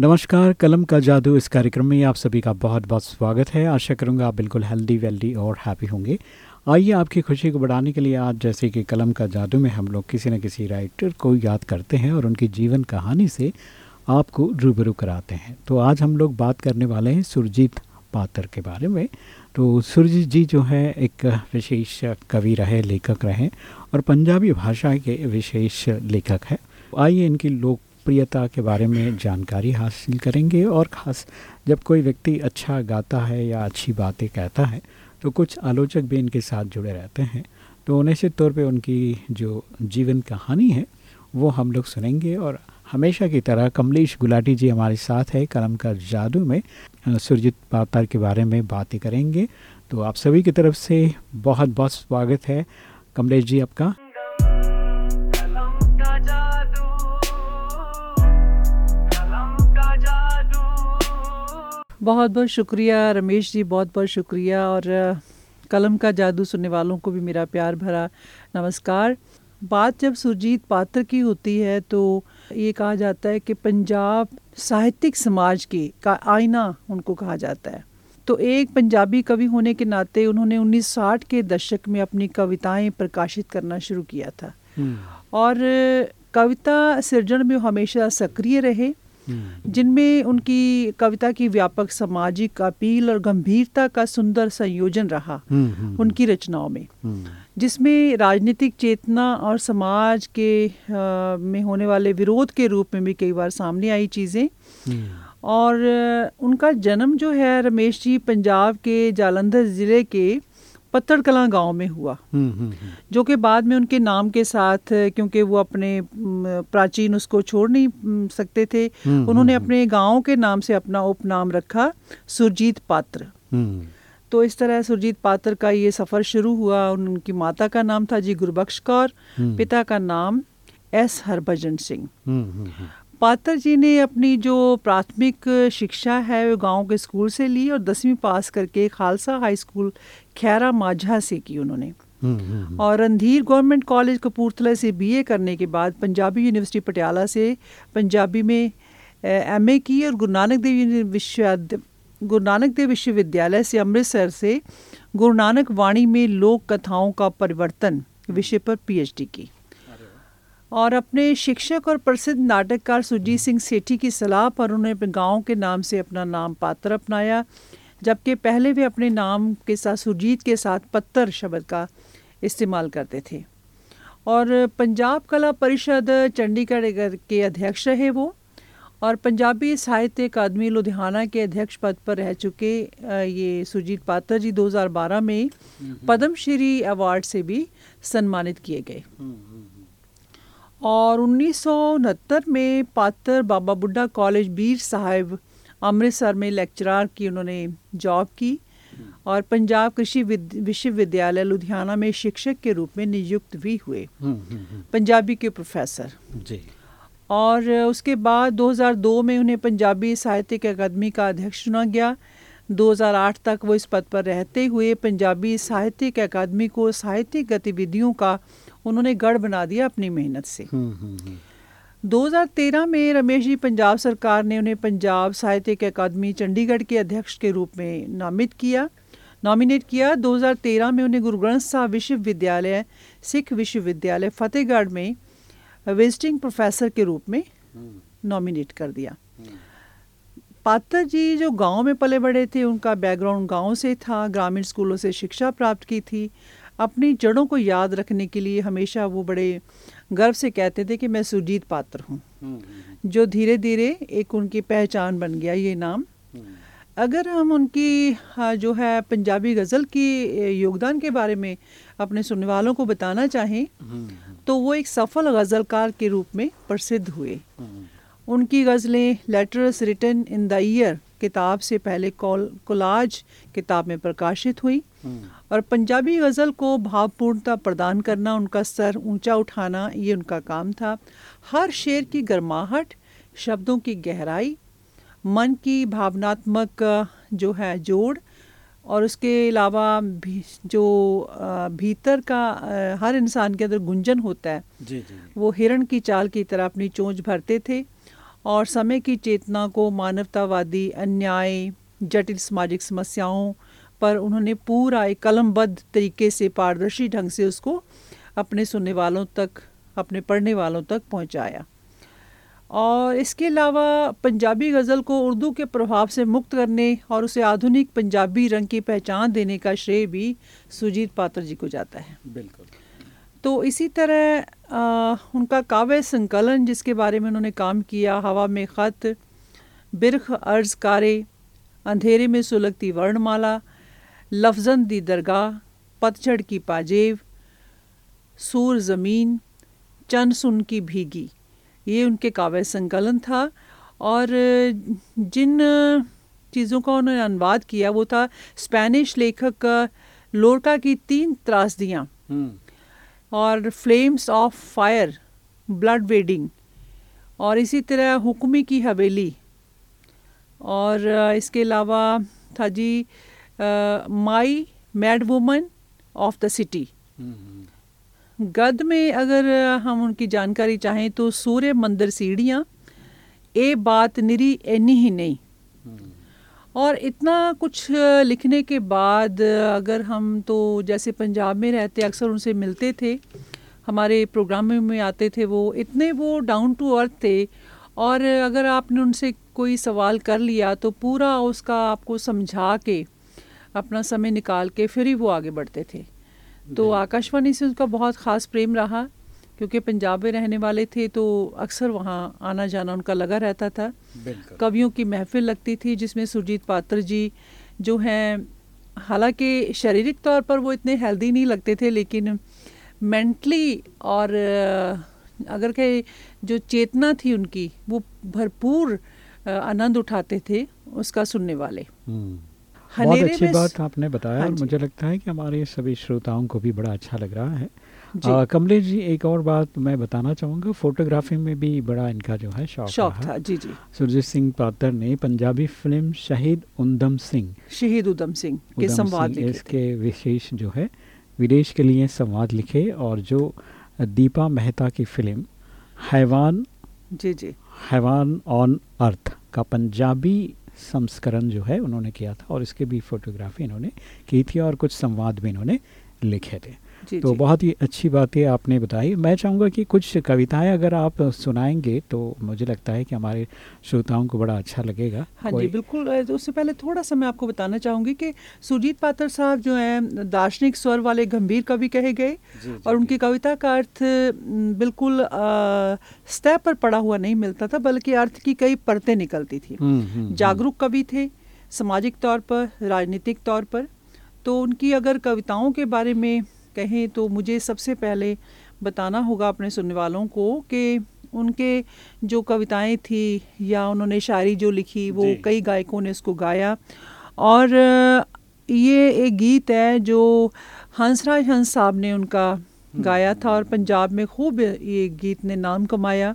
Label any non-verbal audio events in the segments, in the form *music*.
नमस्कार, कलम का जादू इस कार्यक्रम में आप सभी का बहुत बहुत स्वागत है। आशा करूँगा आप बिल्कुल हेल्दी वेल्दी और हैप्पी होंगे। आइए आपकी खुशी को बढ़ाने के लिए आज जैसे कि कलम का जादू में हम लोग किसी न किसी राइटर को याद करते हैं और उनकी जीवन कहानी से आपको रूबरू कराते हैं। तो आज हम लोग बात करने वाले हैं सुरजीत पात्र के बारे में। तो सुरजीत जी जो है, एक विशेष कवि रहे, लेखक रहे और पंजाबी भाषा के विशेष लेखक है। आइए इनकी लोकप्रियता के बारे में जानकारी हासिल करेंगे और ख़ास जब कोई व्यक्ति अच्छा गाता है या अच्छी बातें कहता है तो कुछ आलोचक भी इनके साथ जुड़े रहते हैं। तो निश्चित तौर पे उनकी जो जीवन कहानी है, वो हम लोग सुनेंगे और हमेशा की तरह कमलेश गुलाटी जी हमारे साथ है, कलम का जादू में सुरजीत पातर के बारे में बातें करेंगे। तो आप सभी की तरफ़ से बहुत बहुत स्वागत है। कमलेश जी, आपका? बहुत बहुत शुक्रिया रमेश जी बहुत बहुत शुक्रिया और कलम का जादू सुनने वालों को भी मेरा प्यार भरा नमस्कार बात जब सुरजीत पात्र की होती है तो ये कहा जाता है कि पंजाब साहित्यिक समाज के का आईना उनको कहा जाता है तो एक पंजाबी कवि होने के नाते उन्होंने 1960 के दशक में अपनी कविताएँ प्रकाशित करना शुरू किया था हम्म। और कविता सृजन में हमेशा सक्रिय रहे। जिनमें उनकी कविता की व्यापक सामाजिक अपील और गंभीरता का सुंदर संयोजन रहा हम्म, हम्म, उनकी रचनाओं में। जिसमें राजनीतिक चेतना और समाज के आ, में होने वाले विरोध के रूप में भी कई बार सामने आई चीज़ें। और उनका जन्म जो है रमेश जी पंजाब के जालंधर ज़िले के पत्थर कला गाँव में हुआ। हम्म, हम्म, हम्म। जो कि बाद में उनके नाम के साथ क्योंकि वो अपने प्राचीन उसको छोड़ नहीं सकते थे उन्होंने अपने गाँव के नाम से अपना उपनाम रखा सुरजीत पात्र। तो इस तरह सुरजीत पात्र का ये सफ़र शुरू हुआ। उनकी माता का नाम था जी गुरबख्श कौर पिता का नाम एस हरभजन सिंह। पात्र जी ने अपनी जो प्राथमिक शिक्षा है वो गाँव के स्कूल से ली और दसवीं पास करके खालसा हाई स्कूल खैरा माझा से की उन्होंने हम्म, हम्म, हम्म। और रणधीर गवर्नमेंट कॉलेज कपूरथला से बीए करने के बाद पंजाबी यूनिवर्सिटी पटियाला से पंजाबी में एमए की और गुरु नानक देव विश्वविद्यालय गुरु नानक देव विश्वविद्यालय से अमृतसर से गुरु नानक वाणी में लोक कथाओं का परिवर्तन विषय पर पीएचडी की और अपने शिक्षक और प्रसिद्ध नाटककार सुजीत सिंह सेठी की सलाह पर उन्होंने गाँव के नाम से अपना नाम पात्र अपनाया जबकि पहले वे अपने नाम के साथ सुरजीत के साथ पत्थर शब्द का इस्तेमाल करते थे। और पंजाब कला परिषद चंडीगढ़ के अध्यक्ष रहे वो और पंजाबी साहित्य अकादमी लुधियाना के अध्यक्ष पद पर रह चुके ये सुरजीत पात्र जी 2012 में हम्म, हम्म। पद्म श्री अवार्ड से भी सम्मानित किए गए। हम्म, और उन्नीस सौ उनहत्तर में पात्र बाबा बुड्ढा कॉलेज बीर साहिब अमृतसर में लेक्चरार की उन्होंने जॉब की और पंजाब कृषि विश्वविद्यालय लुधियाना में शिक्षक के रूप में नियुक्त भी हुए। हम्म, हम्म, हम्म। पंजाबी के प्रोफेसर। जी। और उसके बाद 2002 में उन्हें पंजाबी साहित्यिक अकादमी का अध्यक्ष चुना गया। 2008 तक वो इस पद पर रहते हुए पंजाबी साहित्यिक अकादमी को साहित्यिक गतिविधियों का उन्होंने गढ़ बना दिया अपनी मेहनत से। 2013 में रमेश जी पंजाब सरकार ने उन्हें पंजाब साहित्यिक अकादमी चंडीगढ़ के अध्यक्ष के रूप में नामित किया। नॉमिनेट किया। 2013 में उन्हें गुरु ग्रंथ साहब विश्वविद्यालय सिख विश्वविद्यालय फतेहगढ़ में विजिटिंग प्रोफेसर के रूप में नॉमिनेट कर दिया। पात्र जी जो गाँव में पले बड़े थे उनका बैकग्राउंड गाँव से था ग्रामीण स्कूलों से शिक्षा प्राप्त की थी। अपनी जड़ों को याद रखने के लिए हमेशा वो बड़े गर्व से कहते थे कि मैं सुरजीत पात्र हूँ। हम्म, हम्म, हम्म। जो धीरे धीरे एक उनकी पहचान बन गया ये नाम। अगर हम उनकी जो है पंजाबी गज़ल की योगदान के बारे में अपने सुनने वालों को बताना चाहें तो वो एक सफल गज़लकार के रूप में प्रसिद्ध हुए। उनकी गज़लें letters written in the year किताब से पहले कॉल कोलाज किताब में प्रकाशित हुई। और पंजाबी गज़ल को भावपूर्णता प्रदान करना उनका सर ऊँचा उठाना ये उनका काम था हर शेर की गर्माहट शब्दों की गहराई मन की भावनात्मक जो है जोड़ और उसके अलावा भी जो भीतर का हर इंसान के अंदर गुंजन होता है जी जी। वो हिरण की चाल की तरह अपनी चोंच भरते थे और समय की चेतना को मानवतावादी अन्याय जटिल सामाजिक समस्याओं पर उन्होंने पूरा एक कलमबद्ध तरीके से पारदर्शी ढंग से उसको अपने सुनने वालों तक अपने पढ़ने वालों तक पहुँचाया। और इसके अलावा पंजाबी गज़ल को उर्दू के प्रभाव से मुक्त करने और उसे आधुनिक पंजाबी रंग की पहचान देने का श्रेय भी सुजीत पात्र जी को जाता है। बिल्कुल। तो इसी तरह आ, उनका काव्य संकलन जिसके बारे में उन्होंने काम किया हवा में ख़त बिरख अर्ज़ कारे अंधेरे में सुलगती वर्णमाला लफजन दी दरगाह पतझड़ की पाजेब सूर ज़मीन चन सुन की भीगी। ये उनके काव्य संकलन था और जिन चीज़ों का उन्होंने अनुवाद किया वो था स्पेनिश लेखक लोरका की तीन त्रासदियाँ। हम्म। और flames of fire blood wedding और इसी तरह हुक्मी की हवेली। और इसके अलावा था जी my mad woman of the city गद में अगर हम उनकी जानकारी चाहें तो सूर्य मंदिर सीढ़ियाँ, ए बात निरी एनी ही नहीं। और इतना कुछ लिखने के बाद अगर हम तो जैसे पंजाब में रहते, अक्सर उनसे मिलते थे, हमारे प्रोग्राम में आते थे वो, इतने वो डाउन टू अर्थ थे। और अगर आपने उनसे कोई सवाल कर लिया तो पूरा उसका आपको समझा के अपना समय निकाल के फिर ही वो आगे बढ़ते थे। तो आकाशवाणी से उनका बहुत ख़ास प्रेम रहा क्योंकि पंजाब में रहने वाले थे तो अक्सर वहाँ आना जाना उनका लगा रहता था। कवियों की महफिल लगती थी जिसमें सुरजीत पात्र जी जो हैं हालाँकि शारीरिक तौर पर वो इतने हेल्दी नहीं लगते थे लेकिन मेंटली और अगर कहे जो चेतना थी उनकी वो भरपूर आनंद उठाते थे उसका सुनने वाले। हम्म। बहुत अच्छी बात आपने बताया हाँ और मुझे लगता है कि हमारे सभी श्रोताओं को भी बड़ा अच्छा लग रहा है। कमलेश जी एक और बात मैं बताना चाहूँगा फोटोग्राफी में भी बड़ा इनका जो है शौक शौक था जी जी। सुरजीत सिंह पात्र ने पंजाबी फ़िल्म शहीद उदम सिंह शहीद उदम सिंह के संवाद इसके विशेष जो है विदेश के लिए संवाद लिखे और जो दीपा मेहता की फ़िल्म हैवान जी जी। हैवान ऑन अर्थ का पंजाबी संस्करण जो है उन्होंने किया था और इसके भी फोटोग्राफी इन्होंने की थी और कुछ संवाद भी इन्होंने लिखे थे। जी, तो जी. बहुत ही अच्छी बातें आपने बताई। मैं चाहूँगा कि कुछ कविताएँ अगर आप सुनाएँगे तो मुझे लगता है कि हमारे श्रोताओं को बड़ा अच्छा लगेगा। हाँ जी बिल्कुल। तो उससे पहले थोड़ा सा मैं आपको बताना चाहूँगी कि सुरजीत पात्र साहब जो हैं दार्शनिक स्वर वाले गंभीर कवि कहे गए जी, और उनकी कविता का अर्थ बिल्कुल सतह पर पड़ा हुआ नहीं मिलता था बल्कि अर्थ की कई परतें निकलती थी। हम्म, हम्म, हम्म। जागरूक कवि थे सामाजिक तौर पर राजनीतिक तौर पर। तो उनकी अगर कविताओं के बारे में कहें तो मुझे सबसे पहले बताना होगा अपने सुनने वालों को कि उनके जो कविताएँ थी या उन्होंने शायरी जो लिखी वो कई गायकों ने उसको गाया और ये एक गीत है जो हंसराज हंस साहब ने उनका हम्म, गाया था और। पंजाब में खूब ये गीत ने नाम कमाया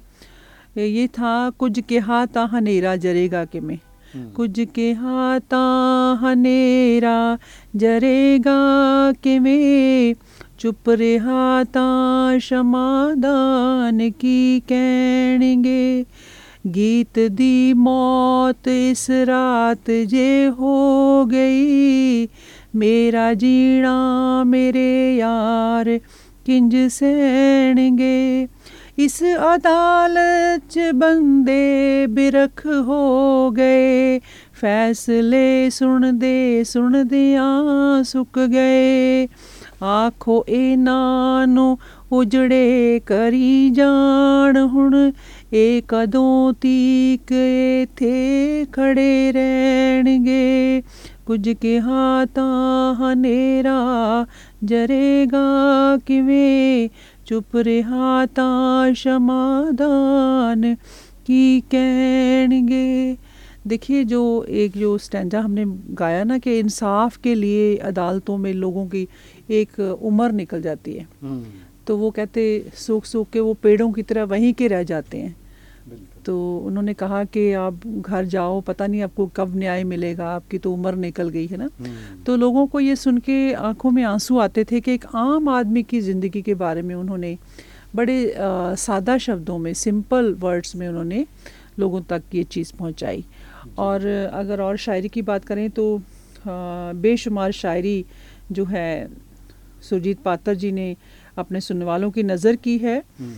ये था कुछ कहा हाथ हनेरा जरेगा के में। कुछ के हाथा जरेगा के में चुप रहा ता समाधान की कहणगे? गीत दी मौत इस रात जे हो गई। मेरा जीना मेरे यार किंज सहणगे? ਇਸ ਅਦਾਲਤ ਚ ਬੰਦੇ ਬਿਰਖ ਹੋ ਗਏ। ਫੈਸਲੇ ਸੁਣਦੇ ਸੁਣਦਿਆਂ ਸੁੱਕ ਗਏ। ਆਖੋ ਇਹ ਇਹਨਾਂ ਨੂੰ ਉਜੜੇ ਕਰੀ ਜਾਣ ਹੁਣ, ਇਹ ਕਦੋਂ ਤੀਕ ਇਥੇ ਖੜੇ ਰਹਿਣਗੇ? ਕੁਝ ਕਿਹਾ ਤਾਂ ਹਨੇਰਾ ਜਰੇਗਾ ਕਿਵੇਂ? चुप रिहाता समाधान की कहेंगे देखिए जो एक जो स्टैंडा हमने गाया ना कि इंसाफ के लिए अदालतों में लोगों की एक उम्र निकल जाती है। हम्म। तो वो कहते सूख सूख के वो पेड़ों की तरह वहीं के रह जाते हैं। तो उन्होंने कहा कि आप घर जाओ पता नहीं आपको कब न्याय मिलेगा आपकी तो उम्र निकल गई है ना हम्म। तो लोगों को ये सुन के आँखों में आँसू आते थे कि एक आम आदमी की ज़िंदगी के बारे में उन्होंने बड़े आ, सादा शब्दों में सिंपल वर्ड्स में उन्होंने लोगों तक ये चीज़ पहुंचाई और अगर और शायरी की बात करें तो बेशुमार शायरी जो है सुरजीत पात्र जी ने अपने सुनने वालों की नज़र की है हम्म।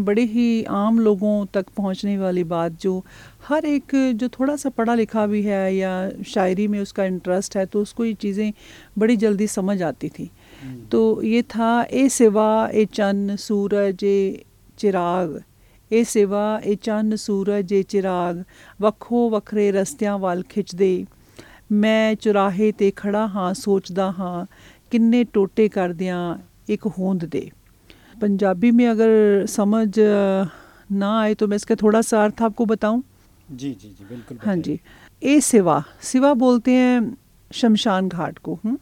बड़े ही आम लोगों तक पहुंचने वाली बात जो हर एक जो थोड़ा सा पढ़ा लिखा भी है या शायरी में उसका इंटरेस्ट है तो उसको ये चीज़ें बड़ी जल्दी समझ आती थी हम्म। तो ये था ए सिवा ए चन्न सूरज ए चिराग ए सिवा ए चन्न सूरज ए चिराग ਵੱਖੋ ਵੱਖਰੇ ਰਸਤਿਆਂ ਵੱਲ ਖਿੱਚਦੇ ਮੈਂ ਚੁਰਾਹੇ ਤੇ ਖੜਾ ਹਾਂ ਸੋਚਦਾ ਹਾਂ ਕਿੰਨੇ ਟੋਟੇ ਕਰਦਿਆਂ एक होंद दे पंजाबी में अगर समझ ना आए तो मैं इसका थोड़ा सा अर्थ आपको बताऊँ। जी जी जी बिल्कुल हाँ जी। ए सिवा सिवा बोलते हैं शमशान घाट को हूँ?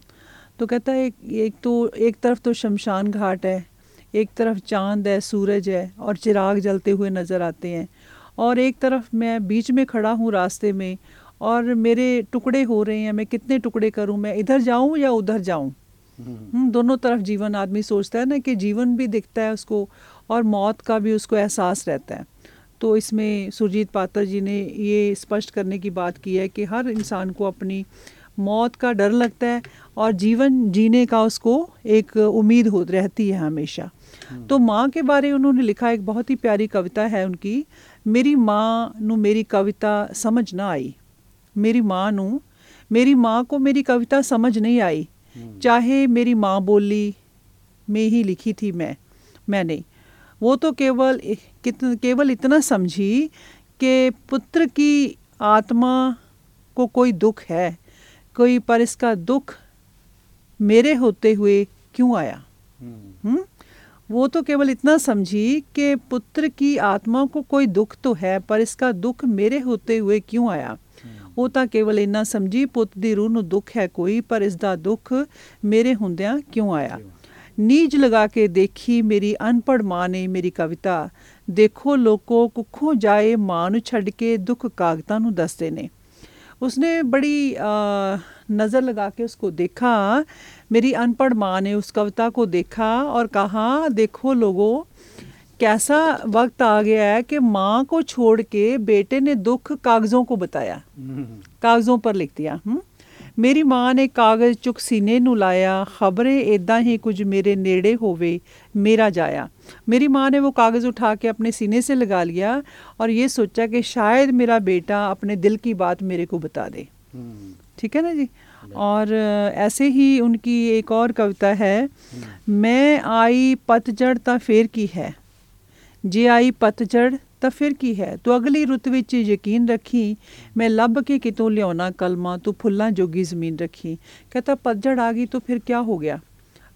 तो कहता है एक, एक तो एक तरफ़ तो शमशान घाट है एक तरफ़ चाँद है सूरज है और चिराग जलते हुए नज़र आते हैं और एक तरफ़ मैं बीच में खड़ा हूँ रास्ते में और मेरे टुकड़े हो रहे हैं मैं कितने टुकड़े करूँ मैं इधर जाऊँ या उधर जाऊँ? दोनों तरफ़ जीवन आदमी सोचता है ना कि जीवन भी दिखता है उसको और मौत का भी उसको एहसास रहता है। तो इसमें सुरजीत पात्र जी ने ये स्पष्ट करने की बात की है कि हर इंसान को अपनी मौत का डर लगता है और जीवन जीने का उसको एक उम्मीद हो रहती है हमेशा। हम्म। तो माँ के बारे उन्होंने लिखा एक बहुत ही प्यारी कविता है उनकी मेरी माँ ਨੂੰ मेरी कविता समझ ना आई। मेरी माँ ਨੂੰ मेरी माँ को मेरी कविता समझ नहीं आई। चाहे मेरी माँ बोली में ही लिखी थी मैं मैंने वो तो केवल कितना केवल इतना समझी कि पुत्र की आत्मा को कोई दुख है कोई पर इसका दुख मेरे होते हुए क्यों आया हुँ? हम्म। हम्म? वो तो केवल इतना समझी कि पुत्र की आत्मा को कोई दुख तो है पर इसका दुख मेरे होते हुए क्यों आया ਉਹ ਤਾਂ ਕੇਵਲ ਇੰਨਾ ਸਮਝੀ ਪੁੱਤ ਦੀ ਰੂਹ ਨੂੰ ਦੁੱਖ ਹੈ ਕੋਈ ਪਰ ਇਸ ਦਾ ਦੁੱਖ ਮੇਰੇ ਹੁੰਦਿਆਂ ਕਿਉਂ ਆਇਆ ਨੀਜ ਲਗਾ ਕੇ ਦੇਖੀ ਮੇਰੀ ਅਨਪੜ ਮਾਂ ਨੇ ਮੇਰੀ ਕਵਿਤਾ ਦੇਖੋ ਲੋਕੋ ਕੁੱਖੋਂ ਜਾਏ ਮਾਂ ਨੂੰ ਛੱਡ ਕੇ ਦੁੱਖ ਕਾਗਜ਼ਾਂ ਨੂੰ ਦੱਸਦੇ ਨੇ उसने बड़ी नज़र लगा के उसको देखा मेरी अनपढ़ माँ ने उस कविता को देखा और कहा देखो लोगों कैसा वक्त आ गया है कि माँ को छोड़ के बेटे ने दुख कागज़ों को बताया कागज़ों पर लिख दिया हुँ? हम्म? ਮੇਰੀ ਮਾਂ ਨੇ ਕਾਗਜ਼ ਚੁੱਕ ਸੀਨੇ ਨੂੰ ਲਾਇਆ ਖਬਰੇ ਇਦਾਂ ਹੀ ਕੁਝ ਮੇਰੇ ਨੇੜੇ ਹੋਵੇ मेरा जाया मेरी माँ ने वो कागज़ उठा के अपने सीने से लगा लिया और ये सोचा कि शायद मेरा बेटा अपने दिल की बात मेरे को बता दे ठीक है ना जी और ऐसे ही उनकी एक और कविता है मैं आई पतझड़ ता फेर की है ਜੇ ਆਈ ਪਤਝੜ ਤਾਂ ਫਿਰ ਕੀ ਹੈ ਤੂੰ ਅਗਲੀ ਰੁੱਤ ਵਿੱਚ ਯਕੀਨ ਰੱਖੀ ਮੈਂ ਲੱਭ ਕੇ ਕਿਤੋਂ ਲਿਆਉਣਾ ਕਲਮਾ ਤੂੰ ਫੁੱਲਾਂ ਜੋਗੀ ਜ਼ਮੀਨ ਰੱਖੀ ਕਹਤਾ ਪਤਝੜ ਆ ਗਈ ਤਾਂ ਫਿਰ ਕੀ ਹੋ ਗਿਆ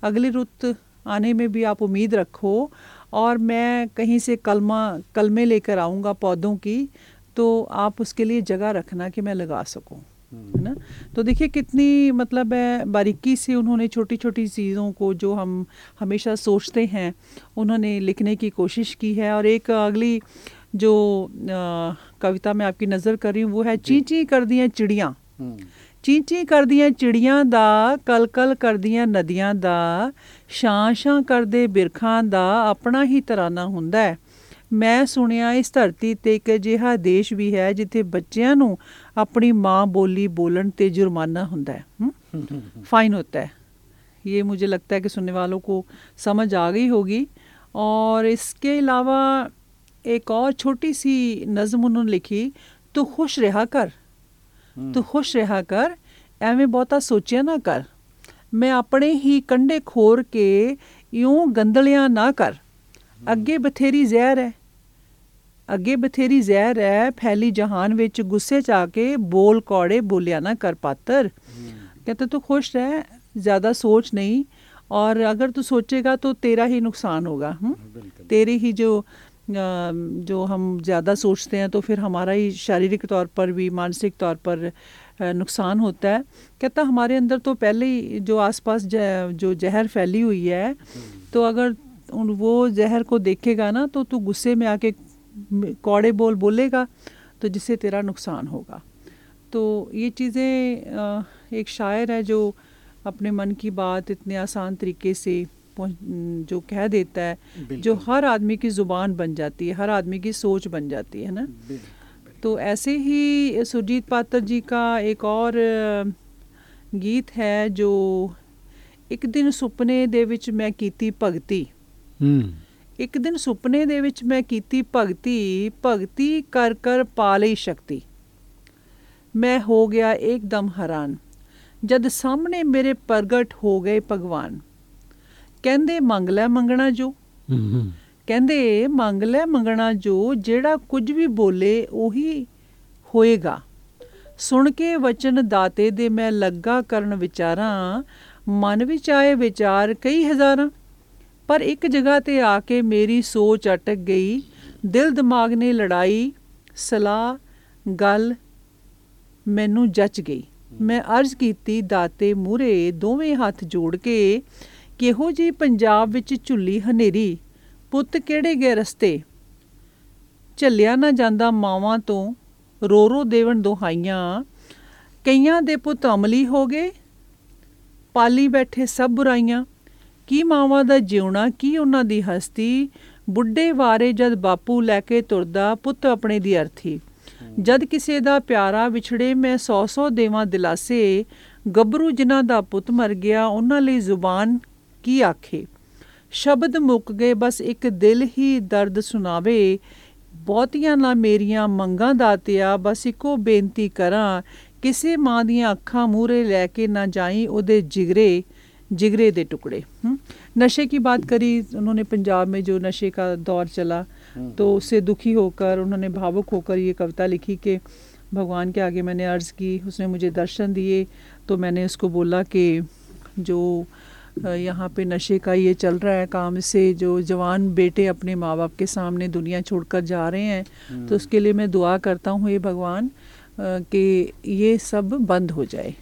अगली रुत आने में भी आप उम्मीद रखो और मैं कहीं से कलमा कलमे लेकर आऊँगा पौधों की तो आप उसके लिए जगह रखना कि मैं लगा सकूँ है ना तो देखिए कितनी मतलब है बारीकी से उन्होंने छोटी छोटी चीज़ों को जो हम हमेशा सोचते हैं उन्होंने लिखने की कोशिश की है और एक अगली जो आ, कविता में आपकी नज़र कर रही हूँ वो है ची ची कर दियाँ चिड़ियाँ ची ची कर दियाँ चिड़ियाँ दा कल कल कर दियाँ नदियाँ दा ਛਾਂ ਛਾਂ ਕਰਦੇ ਬਿਰਖਾਂ ਦਾ ਆਪਣਾ ਹੀ ਤਰਾਨਾ ਹੁੰਦਾ ਹੈ ਮੈਂ ਸੁਣਿਆ ਇਸ ਧਰਤੀ ਤੇ ਇੱਕ ਅਜਿਹਾ ਦੇਸ਼ ਵੀ ਹੈ ਜਿੱਥੇ ਬੱਚਿਆਂ ਨੂੰ अपनी माँ बोली बोलन ते जुर्माना होता है फाइन होता है ये मुझे लगता है कि सुनने वालों को समझ आ गई होगी और इसके अलावा एक और छोटी सी नज़म उन्होंने लिखी तो खुश रहा कर तो खुश रहा कर एवं बहुता सोचिया ना कर मैं अपने ही कंडे खोर के यूं गंदलियां ना कर अगे बथेरी जहर है ਅੱਗੇ ਬਥੇਰੀ ਜ਼ਹਿਰ ਹੈ ਫੈਲੀ ਜਹਾਨ ਵਿੱਚ ਗੁੱਸੇ ਚ ਆ ਕੇ ਬੋਲ ਕੌੜੇ ਬੋਲਿਆ ਨਾ ਕਰ ਪਾਤਰ कहते तू खुश रह ज़्यादा सोच नहीं और अगर तू सोचेगा तो तेरा ही नुकसान होगा तेरे ही जो जो हम ज़्यादा सोचते हैं तो फिर हमारा ही शारीरिक तौर पर भी मानसिक तौर पर नुकसान होता है कहता हमारे अंदर तो पहले ही जो आसपास जो जहर फैली हुई है तो अगर वो जहर को देखेगा ना तो तू गुस्से में आके कौड़े बोल बोलेगा तो जिससे तेरा नुकसान होगा तो ये चीज़ें एक शायर है जो अपने मन की बात इतने आसान तरीके से जो कह देता है जो हर आदमी की ज़ुबान बन जाती है हर आदमी की सोच बन जाती है ना तो ऐसे ही सुरजीत पात्र जी का एक और गीत है जो ਇੱਕ ਦਿਨ ਸੁਪਨੇ ਦੇ ਵਿੱਚ ਮੈਂ ਕੀਤੀ ਭਗਤੀ ਹੂੰ। ਇੱਕ ਦਿਨ ਸੁਪਨੇ ਦੇ ਵਿੱਚ ਮੈਂ ਕੀਤੀ ਭਗਤੀ ਭਗਤੀ ਕਰ ਕਰ ਪਾ ਲਈ ਸ਼ਕਤੀ। ਮੈਂ ਹੋ ਗਿਆ ਇੱਕਦਮ ਹੈਰਾਨ ਜਦ ਸਾਹਮਣੇ ਮੇਰੇ ਪ੍ਰਗਟ ਹੋ ਗਏ ਭਗਵਾਨ। ਕਹਿੰਦੇ ਮੰਗ ਲੈ ਮੰਗਣਾ ਜੋ। ਕਹਿੰਦੇ ਮੰਗ ਲੈ ਮੰਗਣਾ ਜੋ ਜਿਹੜਾ ਕੁਝ ਵੀ ਬੋਲੇ ਉਹੀ ਹੋਏਗਾ। ਸੁਣ ਕੇ ਵਚਨ ਦਾਤੇ ਦੇ ਮੈਂ ਲੱਗਾ ਕਰਨ ਵਿਚਾਰਾਂ ਮਨ ਵਿੱਚ ਆਏ ਵਿਚਾਰ ਕਈ ਹਜ਼ਾਰਾਂ। ਪਰ ਇੱਕ ਜਗ੍ਹਾ ਤੇ ਆ ਕੇ ਮੇਰੀ ਸੋਚ ਅਟਕ ਗਈ। ਦਿਲ ਦਿਮਾਗ ਨੇ ਲੜਾਈ, ਸਲਾਹ, ਗੱਲ ਮੈਨੂੰ ਜੱਚ ਗਈ। ਮੈਂ ਅਰਜ਼ ਕੀਤੀ ਦਾਤੇ ਮੂਰੇ ਦੋਵੇਂ ਹੱਥ ਜੋੜ ਕੇ ਕਿਹੋ ਜੀ ਪੰਜਾਬ ਵਿੱਚ ਝੁੱਲੀ ਹਨੇਰੀ, ਪੁੱਤ ਕਿਹੜੇ ਗਏ ਰਸਤੇ? ਝੱਲਿਆ ਨਾ ਜਾਂਦਾ ਮਾਵਾਂ ਤੋਂ ਰੋ ਰੋ ਦੇਵਣ ਦੁਹਾਈਆਂ। ਕਈਆਂ ਦੇ ਪੁੱਤ ਅਮਲੀ ਹੋ ਗਏ, ਪਾਲੀ ਬੈਠੇ ਸਭ ਬੁਰਾਈਆਂ। ਕੀ ਮਾਵਾਂ ਦਾ ਜਿਉਣਾ, ਕੀ ਉਹਨਾਂ ਦੀ ਹਸਤੀ? ਬੁੱਢੇ ਵਾਰੇ ਜਦ ਬਾਪੂ ਲੈ ਕੇ ਤੁਰਦਾ, ਪੁੱਤ ਆਪਣੇ ਦੀ ਅਰਥੀ। ਜਦ ਕਿਸੇ ਦਾ ਪਿਆਰਾ ਵਿਛੜੇ, ਮੈਂ ਸੌ ਸੌ ਦੇਵਾਂ ਦਿਲਾਸੇ। ਗੱਭਰੂ ਜਿਨ੍ਹਾਂ ਦਾ ਪੁੱਤ ਮਰ ਗਿਆ, ਉਹਨਾਂ ਲਈ ਜ਼ੁਬਾਨ ਕੀ ਆਖੇ? ਸ਼ਬਦ ਮੁੱਕ ਗਏ, ਬਸ ਇੱਕ ਦਿਲ ਹੀ ਦਰਦ ਸੁਣਾਵੇ। ਬਹੁਤੀਆਂ ਨਾ ਮੇਰੀਆਂ ਮੰਗਾਂ ਦਾਤਿਆ ਬਸ ਇੱਕੋ ਬੇਨਤੀ ਕਰਾਂ, ਕਿਸੇ ਮਾਂ ਦੀਆਂ ਅੱਖਾਂ ਮੂਰੇ ਲੈ ਕੇ ਨਾ ਜਾਈ ਉਹਦੇ ਜਿਗਰੇ। जिगरे दे टुकड़े नशे की बात करी उन्होंने पंजाब में जो नशे का दौर चला तो उससे दुखी होकर उन्होंने भावुक होकर ये कविता लिखी कि भगवान के आगे मैंने अर्ज़ की उसने मुझे दर्शन दिए तो मैंने उसको बोला कि जो यहाँ पे नशे का ये चल रहा है काम से जो जवान बेटे अपने माँ बाप के सामने दुनिया छोड़कर जा रहे हैं तो उसके लिए मैं दुआ करता हूँ ये भगवान कि ये सब बंद हो जाए।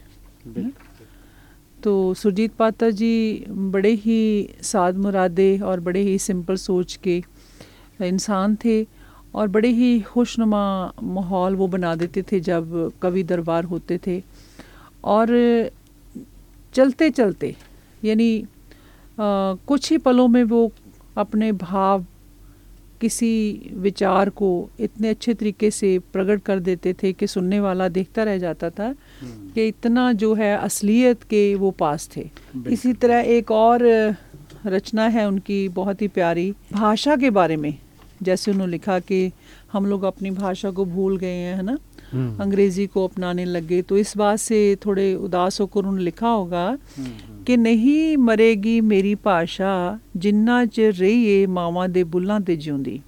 तो सुरजीत पात्र जी बड़े ही साद मुरादे और बड़े ही सिंपल सोच के इंसान थे और बड़े ही खुशनुमा माहौल वो बना देते थे जब कवि दरबार होते थे। और चलते चलते यानी कुछ ही पलों में वो अपने भाव किसी विचार को इतने अच्छे तरीके से प्रकट कर देते थे कि सुनने वाला देखता रह जाता था हम्म। कि इतना जो है असलियत के वो पास थे इसी तरह एक और रचना है उनकी बहुत ही प्यारी भाषा के बारे में जैसे उन्होंने लिखा कि हम लोग अपनी भाषा को भूल गए हैं है ना। अंग्रेजी को अपनाने लगे तो इस बात से थोड़े उदास होकर उन्होंने लिखा होगा ਕਿ ਨਹੀਂ ਮਰੇਗੀ ਮੇਰੀ ਭਾਸ਼ਾ ਜਿੰਨਾ ਚ ਰਹੀਏ ਮਾਵਾਂ ਦੇ ਬੁੱਲਾਂ ਤੇ ਜਿਉਂਦੀ।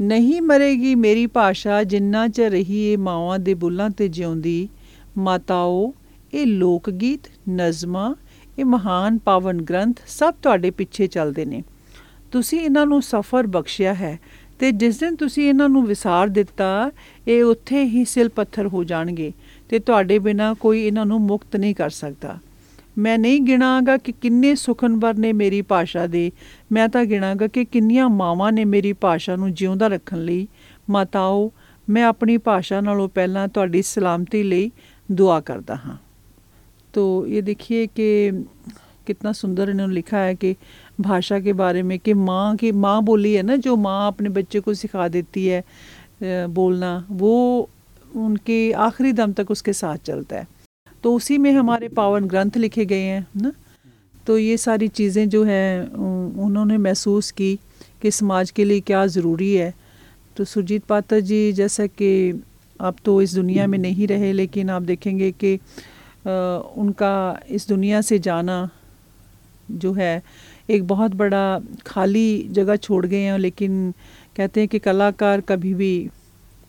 ਨਹੀਂ ਮਰੇਗੀ ਮੇਰੀ ਭਾਸ਼ਾ ਜਿੰਨਾ ਚ ਰਹੀਏ ਮਾਵਾਂ ਦੇ ਬੁੱਲਾਂ ਤੇ ਜਿਉਂਦੀ। ਮਾਤਾਓ ਇਹ ਲੋਕ ਗੀਤ ਨਜ਼ਮਾਂ ਇਹ ਮਹਾਨ ਪਾਵਨ ਗ੍ਰੰਥ ਸਭ ਤੁਹਾਡੇ ਪਿੱਛੇ ਚੱਲਦੇ ਨੇ। ਤੁਸੀਂ ਇਹਨਾਂ ਨੂੰ ਸਫਰ ਬਖਸ਼ਿਆ ਹੈ। ਤੇ ਜਿਸ ਦਿਨ ਤੁਸੀਂ ਇਹਨਾਂ ਨੂੰ ਵਿਸਾਰ ਦਿੱਤਾ, ਇਹ ਉੱਥੇ ਹੀ ਸਿਲ ਪੱਥਰ ਹੋ ਜਾਣਗੇ ਤੇ ਤੁਹਾਡੇ ਬਿਨਾ ਕੋਈ ਇਹਨਾਂ ਨੂੰ ਮੁਕਤ ਨਹੀਂ ਕਰ ਸਕਦਾ। ਮੈਂ ਨਹੀਂ ਗਿਣਾਂਗਾ ਕਿ ਕਿੰਨੇ ਸੁਖਨਵਰ ਨੇ ਮੇਰੀ ਭਾਸ਼ਾ ਦੇ। ਮੈਂ ਤਾਂ ਗਿਣਾਂਗਾ ਕਿ ਕਿੰਨੀਆਂ ਮਾਵਾਂ ਨੇ ਮੇਰੀ ਭਾਸ਼ਾ ਨੂੰ ਜਿਉਂਦਾ ਰੱਖਣ ਲਈ। ਮਾਤਾਓ, ਮੈਂ ਆਪਣੀ ਭਾਸ਼ਾ ਨਾਲੋਂ ਪਹਿਲਾਂ ਤੁਹਾਡੀ ਸਲਾਮਤੀ ਲਈ ਦੁਆ ਕਰਦਾ ਹਾਂ। ਤੋ ਇਹ ਦੇਖिए ਕਿ कितना सुंदर इन्होंने लिखा है कि भाषा के बारे में, कि माँ की, माँ बोली है ना, जो माँ अपने बच्चे को सिखा देती है बोलना, वो उनके आखिरी दम तक उसके साथ चलता है। तो उसी में हमारे पावन ग्रंथ लिखे गए हैं, ना? तो ये सारी चीज़ें जो हैं उन्होंने महसूस की कि समाज के लिए क्या ज़रूरी है। तो सुरजीत पात्र जी, जैसा कि अब तो इस दुनिया में नहीं रहे, लेकिन आप देखेंगे कि उनका इस दुनिया से जाना जो है, एक बहुत बड़ा खाली जगह छोड़ गए हैं, लेकिन कहते हैं कि कलाकार कभी भी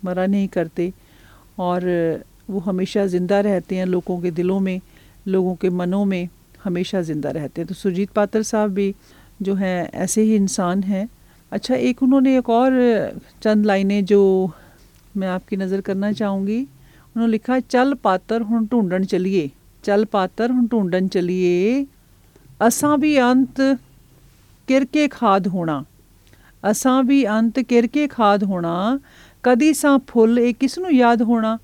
मरा नहीं करते और वो हमेशा ज़िंदा रहते हैं लोगों के दिलों में, लोगों के मनों में हमेशा ज़िंदा रहते हैं। तो सुरजीत पात्र साहब भी जो हैं, ऐसे ही इंसान हैं। अच्छा एक उन्होंने एक और चंद लाइनें जो मैं आपकी नज़र करना चाहूँगी। उन्होंने लिखा चल पात्र हूँ ढूंढन चलिए, चल पात्र हूँ ढूंढन चलिए असा भी अंत ਕਿਰਕੇ ਖਾਦ ਹੋਣਾ ਅਸਾਂ ਵੀ ਅੰਤ ਕਿਰਕੇ ਖਾਦ ਹੋਣਾ ਕਦੀ ਸਾਂ ਫੁੱਲ ਇਹ ਕਿਸ ਨੂੰ ਯਾਦ ਹੋਣਾ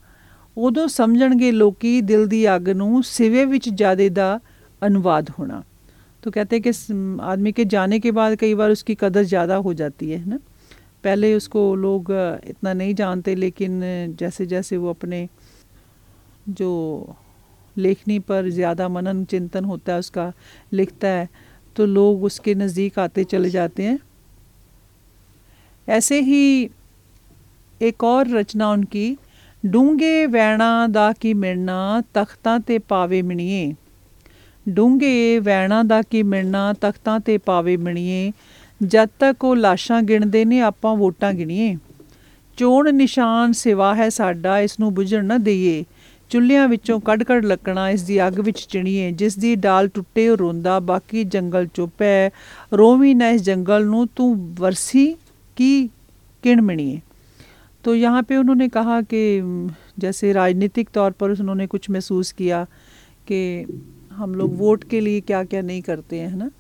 ਉਦੋਂ ਸਮਝਣਗੇ ਲੋਕੀ ਦਿਲ ਦੀ ਅੱਗ ਨੂੰ ਸਿਵੇ ਵਿੱਚ ਜਾਦੇ ਦਾ ਅਨੁਵਾਦ ਹੋਣਾ तो कहते हैं कि आदमी के जाने के बाद कई बार उसकी कदर ज़्यादा हो जाती है ना पहले उसको लोग इतना नहीं जानते लेकिन जैसे जैसे वो अपने जो लेखनी पर ज़्यादा मनन चिंतन होता है उसका लिखता है तो लोग उसके नज़दीक आते चले जाते हैं ऐसे ही एक और रचना उनकी डूंगे वैणा दा की मिड़ना तख्ता ते पावे मिणिए डूंगे वैणा दा की मिड़ना तख्ता ते पावे मिणिए ਜਦ ਤੱਕ ਉਹ ਲਾਸ਼ਾਂ ਗਿਣਦੇ ਨੇ ਆਪਾਂ ਵੋਟਾਂ ਗਿਣੀਏ ਚੋਣ ਨਿਸ਼ਾਨ ਸਿਵਾ ਹੈ ਸਾਡਾ ਇਸ ਨੂੰ ਬੁਝਣ ਨਾ ਦਈਏ ਚੁੱਲ੍ਹਿਆਂ ਵਿੱਚੋਂ ਕੱਢ-ਕੱਢ ਲੱਕਣਾ ਇਸ ਦੀ ਅੱਗ ਵਿੱਚ ਚਿਣੀਏ ਜਿਸ ਦੀ ਡਾਲ ਟੁੱਟੇ ਉਹ ਰੋਂਦਾ ਬਾਕੀ ਜੰਗਲ ਚੁੱਪ ਹੈ ਰੋਵੀ ਨਾ इस जंगल ਨੂੰ ਤੂੰ ਵਰਸੀ की किण मणिए तो यहाँ पे उन्होंने कहा कि जैसे राजनीतिक तौर पर उन्होंने कुछ महसूस किया कि हम लोग वोट के लिए क्या क्या नहीं करते हैं है ना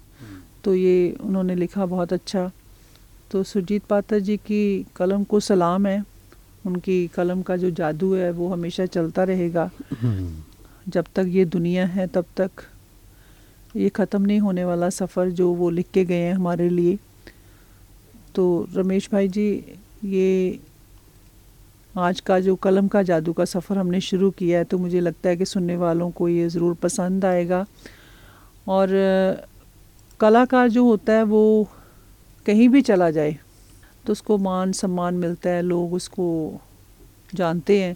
तो ये उन्होंने लिखा बहुत अच्छा तो सुरजीत पात्र जी की कलम को सलाम है उनकी कलम का जो जादू है वो हमेशा चलता रहेगा। हम्म। जब तक ये दुनिया है तब तक ये ख़त्म नहीं होने वाला सफ़र जो वो लिख के गए हैं हमारे लिए। तो रमेश भाई जी ये आज का जो कलम का जादू का सफ़र हमने शुरू किया है तो मुझे लगता है कि सुनने वालों को ये ज़रूर पसंद आएगा। और कलाकार जो होता है वो कहीं भी चला जाए तो उसको मान सम्मान मिलता है लोग उसको जानते हैं।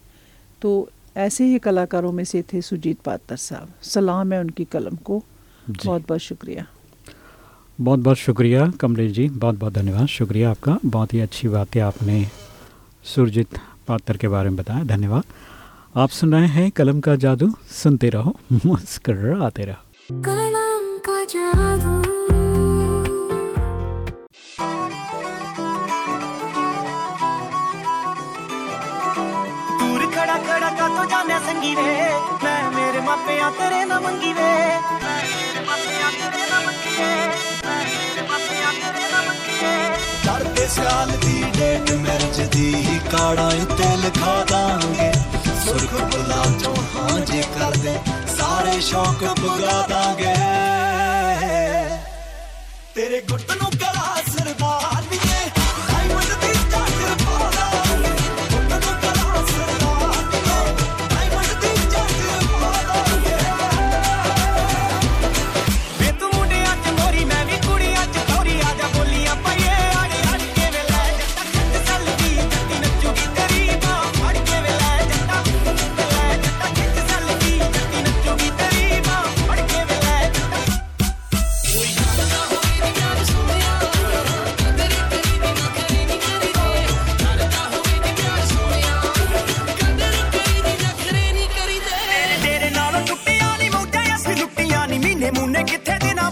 तो ऐसे ही कलाकारों में से थे सुजीत पात्र साहब। सलाम है उनकी कलम को। बहुत बहुत शुक्रिया। बहुत बहुत शुक्रिया कमलेश जी बहुत बहुत धन्यवाद। शुक्रिया आपका। बहुत ही अच्छी बात है आपने सुरजीत पात्र के बारे में बताया। धन्यवाद। आप सुन रहे हैं कलम का जादू। सुनते रहो *laughs* मुस्कर आते रहो। कलम का जादू। ਜਾਣਿਆ ਵੇ। ਮੈਂ ਮੇਰੇ ਮਾਪਿਆਂ ਤੇਰੇ ਨਾ ਮੰਗੀ ਵੇ। ਮੈਂ ਮੇਰੇ ਮਾਪਿਆਂ ਤੇਰੇ ਨਾ ਮੰਗੀ ਵੇ। ਮੈਂ ਮੇਰੇ ਮਾਪਿਆਂ ਤੇਰੇ ਨਾ ਮੰਗੀ ਵੇ। ਚੜਦੇ ਸਿਆਲ ਦੀ ਡੇਟ ਮਿਰਚ ਦੀ ਕਾੜਾ ਉੱਤੇ ਲਿਖਾ ਦਾਂਗੇ। ਸੁਰਖ ਬੁਲਾ ਚੋਂ ਹਾਂ ਜੇ ਕਰਦੇ, ਸਾਰੇ ਸ਼ੌਕ ਪੁਗਾ ਦਾਂਗੇ। ਤੇਰੇ ਗੁੱਟ ਨੂੰ ਜੱਟੀਏ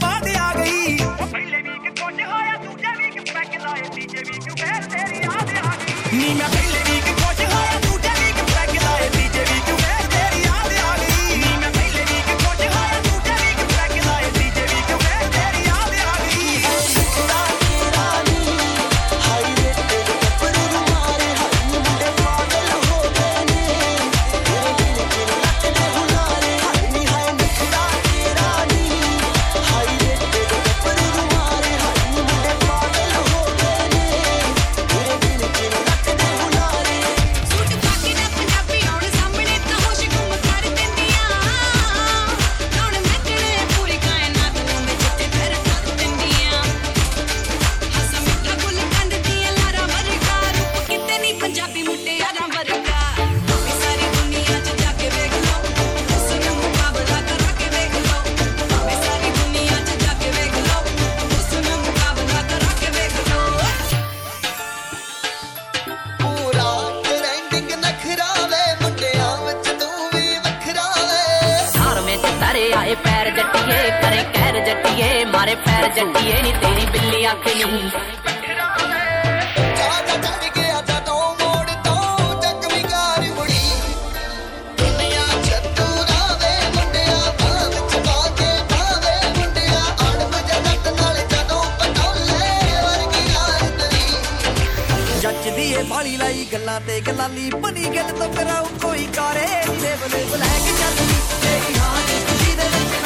ਏ ਬਾਲੀ ਲਾਈ ਗੱਲਾਂ ਤੇ ਗੱਲਾਲੀ ਬਣੀ ਗੱਲ ਤੋਂ ਕਰਾਉ ਕੋਈ ਕਾਰੇ ਨੀ ਲੈ ਬਲੇ ਬਲੈਕ ਚੱਲਦੀ ਤੇਰੀ ਹਾਂ ਦੀ ਖੁਸ਼ੀ ਦੇ ਵਿੱਚ